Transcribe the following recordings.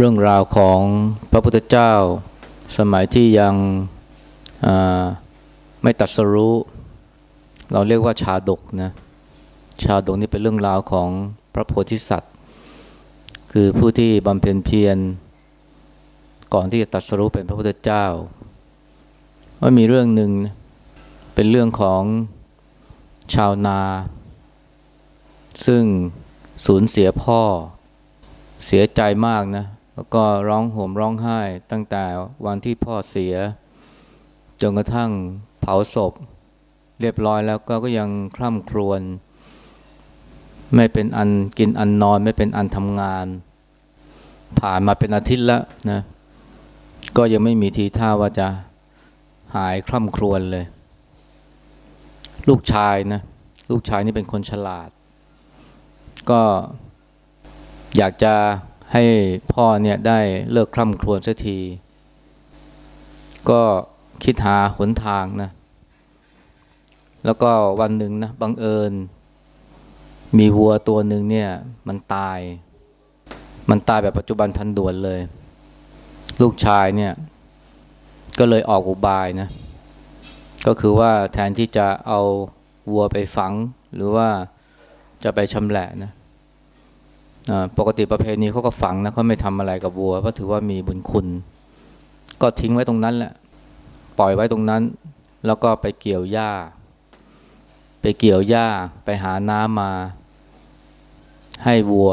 เรื่องราวของพระพุทธเจ้า สมัยที่ยังไม่ตัดสรู้ เราเรียกว่าชาดกนะชาดกนี่เป็นเรื่องราวของพระโพธิสัตว์ คือผู้ที่บำเพ็ญเพียรก่อนที่จะตัดสรู้เป็นพระพุทธเจ้าว่ามีเรื่องหนึ่งเป็นเรื่องของชาวนา ซึ่งสูญเสียพ่อเสียใจมากนะ แล้วก็ร้องห่มร้องไห้ตั้งแต่วันที่พ่อเสีย จนกระทั่งเผาศพ เรียบร้อยแล้วก็ก็ยังคร่ำครวญไม่เป็นอันกินอันนอนไม่เป็นอันทำงาน ผ่านมาเป็นอาทิตย์แล้วนะก็ยังไม่มีทีท่าว่าจะหายคร่ำครวญเลย ลูกชายนะลูกชายนี่เป็นคนฉลาด ก็อยากจะ ให้พ่อเนี่ยได้เลิกคร่ำครวญสักที ก็คิดหาหนทางนะ แล้วก็วันหนึ่งนะบังเอิญ มีวัวตัวหนึ่งเนี่ย มันตาย มันตายแบบปัจจุบันทันด่วนเลย ลูกชายเนี่ย ก็เลยออกอุบายนะ ก็คือว่าแทนที่จะเอาวัวไปฝัง หรือว่าจะไปชำแหละนะ ปกติประเพณีเขาก็ฝังนะเขาไม่ทำอะไรกับวัวเพราะถือว่ามีบุญคุณ ก็ทิ้งไว้ตรงนั้นแหละ ปล่อยไว้ตรงนั้น แล้วก็ไปเกี่ยวหญ้า ไปเกี่ยวหญ้าไปหาน้ำมา ให้วัว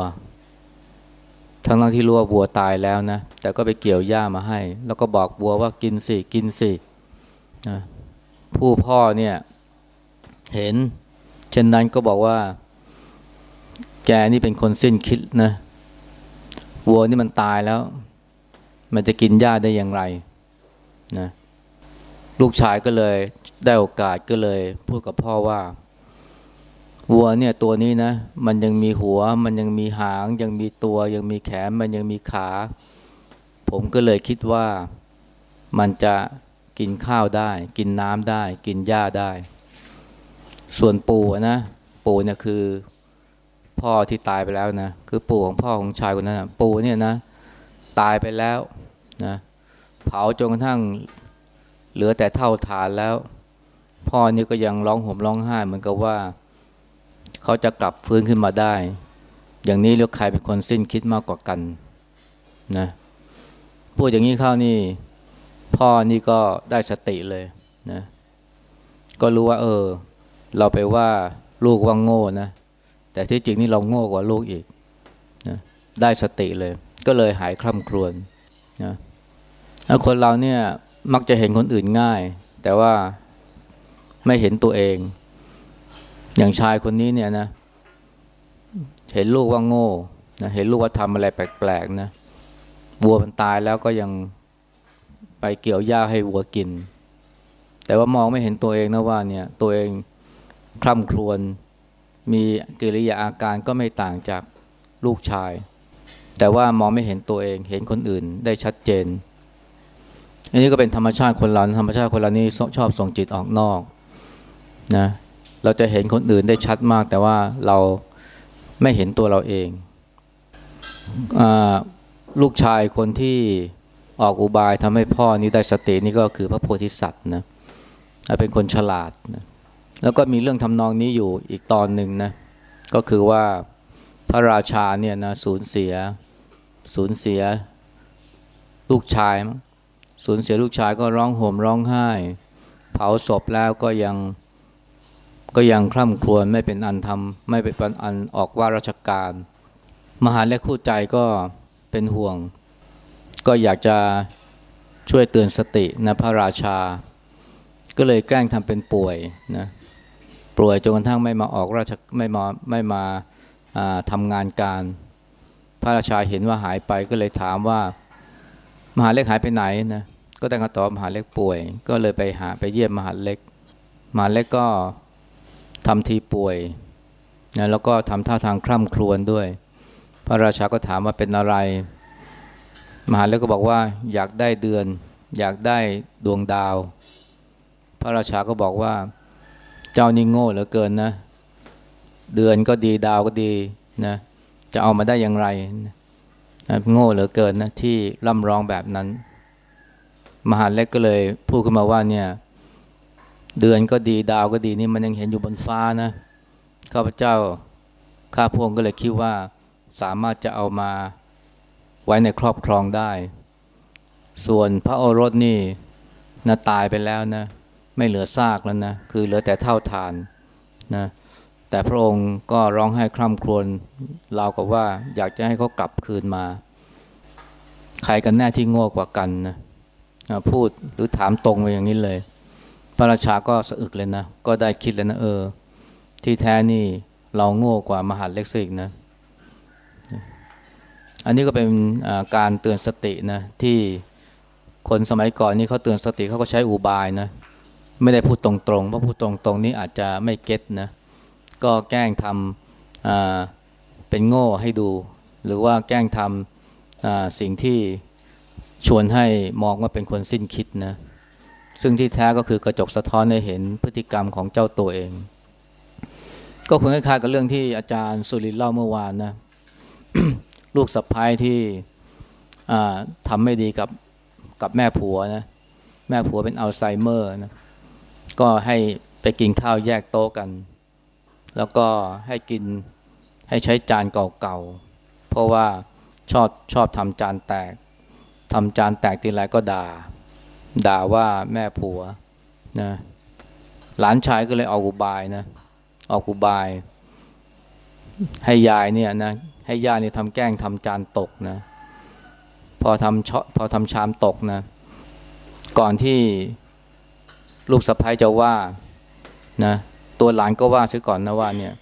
ทั้งทั้งที่รู้ว่าวัวตายแล้วนะแต่ก็ไปเกี่ยวหญ้ามาให้ แล้วก็บอกวัวว่ากินสิกินสิผู้พ่อเนี่ย เห็น เช่นนั้นก็บอกว่า แกนี่เป็นคนสิ้นคิดนะวัวนี่มันตายแล้ว มันจะกินหญ้าได้อย่างไรนะลูกชายก็เลยได้โอกาสก็เลยพูดกับพ่อว่า วัวเนี่ยตัวนี้นะ มันยังมีหัว มันยังมีหาง ยังมีตัวยังมีแขน มันยังมีขา ผมก็เลยคิดว่ามันจะกินข้าวได้ กินน้ำได้ กินหญ้าได้ ส่วนปู่นะ ปู่เนี่ยคือ พ่อที่ตายไปแล้วนะคือปู่ของพ่อของชายคนนั้นนะปู่เนี่ยนะ ตายไปแล้วนะเผาจนกระทั่งเหลือแต่เท่าฐานแล้ว พ่อนี่ก็ยังร้องห่มร้องไห้เหมือนกับว่า เขาจะกลับฟื้นขึ้นมาได้ อย่างนี้เรียกใครเป็นคนสิ้นคิดมากกว่ากันนะพูดอย่างนี้เข้านี่ พ่อนี่ก็ได้สติเลยนะก็รู้ว่า เออ เราไปว่าลูกว่าโง่นะ แต่ที่จริงนี่เราโง่กว่าลูกอีกนะได้สติเลย ก็เลยหายคร่ำครวญนะคนเราเนี่ยมักจะเห็นคนอื่นง่าย แต่ว่าไม่เห็นตัวเอง อย่างชายคนนี้เนี่ยนะ เห็นลูกว่าโง่นะเห็นลูกว่าทำอะไรแปลกๆนะวัวมันตายแล้วก็ยังไปเกี่ยวหญ้าให้วัวกิน แต่ว่ามองไม่เห็นตัวเองนะว่าเนี่ยตัวเองคร่ำครวญ มีกิริยาอาการก็ไม่ต่างจากลูกชาย แต่ว่ามองไม่เห็นตัวเองเห็นคนอื่นได้ชัดเจน อันนี้ก็เป็นธรรมชาติคนเราธรรมชาติคนเรานี่ชอบส่งจิตออกนอกนะเราจะเห็นคนอื่นได้ชัดมาก แต่ว่าเราไม่เห็นตัวเราเองอลูกชายคนที่ออกอุบายทำให้พ่อนี้ได้สตินี่ก็คือพระโพธิสัตว์นะเป็นคนฉลาดนะ แล้วก็มีเรื่องทำนองนี้อยู่อีกตอนหนึ่งนะ ก็คือว่าพระราชาเนี่ยนะสูญเสียสูญเสียลูกชาย สูญเสียลูกชายก็ร้องโห่มร้องไห้ เผาศพแล้วก็ยังก็ยังคร่ำครวญไม่เป็นอันทำไม่เป็นอันออกว่าราชการ มหาเล็กคู่ใจก็เป็นห่วง ก็อยากจะช่วยเตือนสตินะพระราชา ก็เลยแกล้งทำเป็นป่วยนะ ป่วยจนกระทั่งไม่มาออกราชไม่มาไม่มาทำงานการ พระราชาเห็นว่าหายไปก็เลยถามว่ามหาเล็กหายไปไหนนะก็ได้คำตอบมหาเล็กป่วย ก็เลยไปหาไปเยี่ยมมหาเล็กมหาเล็กก็ทำทีป่วยนะแล้วก็ทำท่าทางคร่ำครวญด้วย พระราชาก็ถามว่าเป็นอะไร มหาเล็กก็บอกว่าอยากได้เดือน อยากได้ดวงดาว พระราชาก็บอกว่า เจ้านี่โง่เหลือเกินนะ เดือนก็ดีดาวก็ดีนะ จะเอามาได้อย่างไรโง่เหลือเกินนะที่ร่ำร้องแบบนั้น มหาเล็กก็เลยพูดขึ้นมาว่าเนี่ย เดือนก็ดีดาวก็ดีนี่มันยังเห็นอยู่บนฟ้านะข้าพเจ้าข้าพงก็เลยคิดว่าสามารถจะเอามาไว้ในครอบครองได้ ส่วนพระโอรสนี่นะตายไปแล้วนะ ไม่เหลือซากแล้วนะ คือเหลือแต่เท่าฐานนะ แต่พระองค์ก็ร้องไห้คร่ำครวญราวกับว่าอยากจะให้เขากลับคืนมา ใครกันแน่ที่โง่กว่ากันนะพูดหรือถามตรงไปอย่างนี้เลย พระราชาก็สะอึกเลยนะ ก็ได้คิดเลยนะเออ ที่แท้นี่เราโง่กว่ามหาเล็กซิกนะ อันนี้ก็เป็นการเตือนสตินะที่คนสมัยก่อนนี่เขาเตือนสติเขาก็ใช้อุบายนะ ไม่ได้พูดตรงๆเพราะพูดตรงๆนี่อาจจะไม่เก็ตนะก็แกล้งทำเป็นโง่ให้ดู หรือว่าแกล้งทำสิ่งที่ชวนให้มองว่าเป็นคนสิ้นคิดนะซึ่งที่แท้ก็คือกระจกสะท้อนให้เห็นพฤติกรรมของเจ้าตัวเอง ก็คงคล้ายๆกับเรื่องที่อาจารย์สุรินเล่าเมื่อวานนะลูกสะพ้ายที่ทำไม่ดีกับกับแม่ผัวนะแม่ผัวเป็นอัลไซเมอร์นะ ก็ให้ไปกินข้าวแยกโต๊ะกัน แล้วก็ให้กินให้ใช้จานเก่าๆ เพราะว่าชอบชอบทำจานแตกทำจานแตกทีไรก็ด่า ด่าว่าแม่ผัวนะหลานชายก็เลยออกอุบายนะออกอุบาย ให้ยายเนี่ยนะให้ยายเนี่ยทำแกล้งทำจานตกนะ พอทำชพอทำชามตกนะ ก่อนที่ ลูกสะพ้ายจะว่านะตัวหลานก็ว่าซะก่อนนะว่าเนี่ย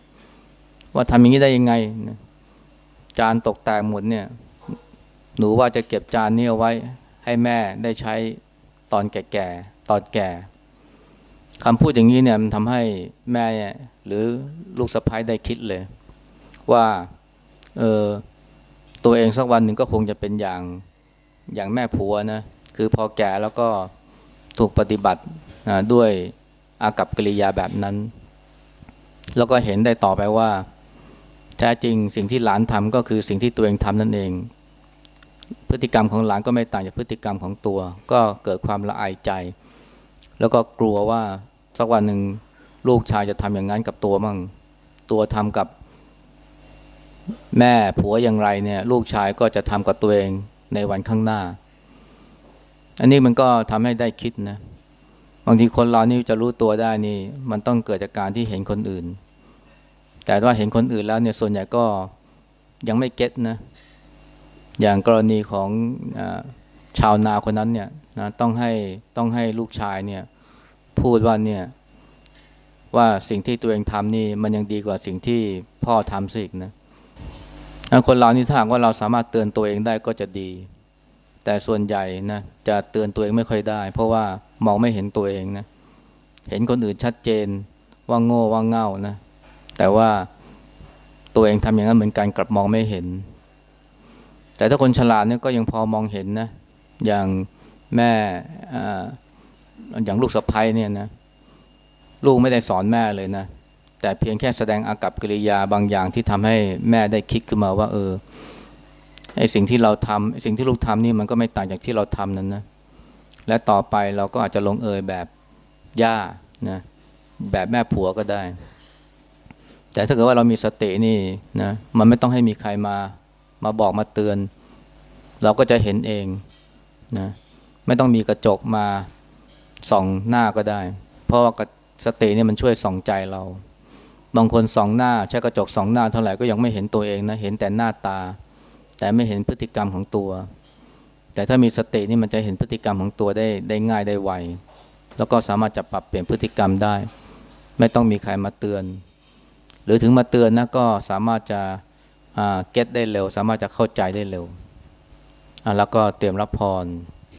ว่าทำอย่างนี้ได้ยังไงจานตกแตกหมดเนี่ย หนูว่าจะเก็บจานนี้เอาไว้ ให้แม่ได้ใช้ตอนแก่ๆตอนแก่คำพูดอย่างนี้เนี่ยมันทำให้แม่หรือลูกสะพ้ายได้คิดเลย ว่าเออตัวเองสักวันหนึ่งก็คงจะเป็นอย่างอย่างแม่ผัวนะ คือพอแก่แล้วก็ถูกปฏิบัติ ด้วยอากับกิริยาแบบนั้น แล้วก็เห็นได้ต่อไปว่า แท้จริงสิ่งที่หลานทำก็คือสิ่งที่ตัวเองทำนั่นเอง พฤติกรรมของหลานก็ไม่ต่างจากพฤติกรรมของตัว ก็เกิดความละอายใจ แล้วก็กลัวว่าสักวันหนึ่งลูกชายจะทำอย่างนั้นกับตัวมั่ง ตัวทำกับแม่ผัวอย่างไรเนี่ย ลูกชายก็จะทำกับตัวเองในวันข้างหน้า อันนี้มันก็ทำให้ได้คิดนะ บางทีคนเรานี่จะรู้ตัวได้นี่ มันต้องเกิดจากการที่เห็นคนอื่น แต่ว่าเห็นคนอื่นแล้วเนี่ยส่วนใหญ่ก็ยังไม่เก็ตนะ อย่างกรณีของอชาวนาคนนั้นเนี่ยนะต้องให้ต้องให้ลูกชายเนี่ย พูดว่าเนี่ย ว่าสิ่งที่ตัวเองทำนี่ มันยังดีกว่าสิ่งที่พ่อทำสิอีกนะคนเรานี่ถ้าหากว่าเราสามารถเตือนตัวเองได้ก็จะดี แต่ส่วนใหญ่นะจะเตือนตัวเองไม่ค่อยได้ เพราะว่า มองไม่เห็นตัวเองนะเห็นคนอื่นชัดเจนว่าโง่ว่าเง่านะ แต่ว่าตัวเองทำอย่างนั้นเหมือนกันกลับมองไม่เห็น แต่ถ้าคนฉลาดเนี่ยก็ยังพอมองเห็นนะ อย่างแม่ออย่างลูกสะพ้ยเนี่ยนะลูกไม่ได้สอนแม่เลยนะ แต่เพียงแค่แสดงอากับกิริยาบางอย่างที่ทำให้แม่ได้คิดขึ้นมาว่า เออไอสิ่งที่เราทำสิ่งที่ลูกทำนี่มันก็ไม่ต่างจากที่เราทำนั้นนะ และต่อไปเราก็อาจจะลงเอยแบบย่านะแบบแม่ผัวก็ได้ แต่ถ้าเกิดว่าเรามีสตินี่นะมันไม่ต้องให้มีใครมามาบอกมาเตือน เราก็จะเห็นเองนะไม่ต้องมีกระจกมาส่องหน้าก็ได้ เพราะว่าสตินี่มันช่วยส่องใจเรา บางคนส่องหน้าใช้กระจกส่องหน้าเท่าไหร่ก็ยังไม่เห็นตัวเองนะเห็นแต่หน้าตา แต่ไม่เห็นพฤติกรรมของตัว แต่ถ้ามีสตินี่มันจะเห็นพฤติกรรมของตัวได้ได้ง่ายได้ไว แล้วก็สามารถจะปรับเปลี่ยนพฤติกรรมได้ ไม่ต้องมีใครมาเตือน หรือถึงมาเตือนนะก็สามารถจะเก็ตได้เร็ว สามารถจะเข้าใจได้เร็วแล้วก็เตรียมรับพร